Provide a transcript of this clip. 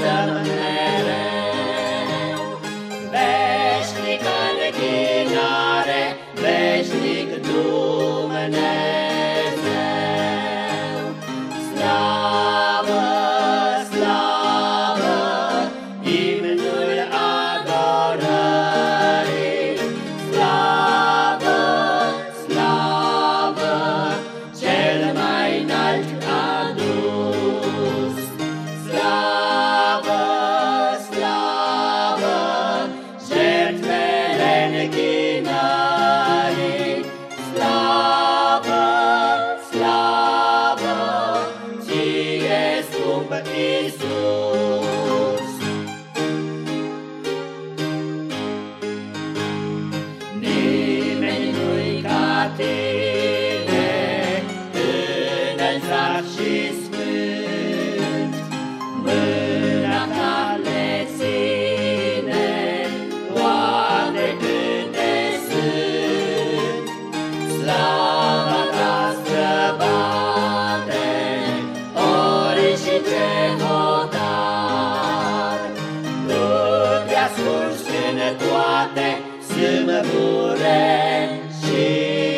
sunt mereu. Veșnică nechinare, veșnică Domnul pe Iisus. Nimeni nu-i ca tine, înălțat și sfânt, ascuns în toate sâmbure și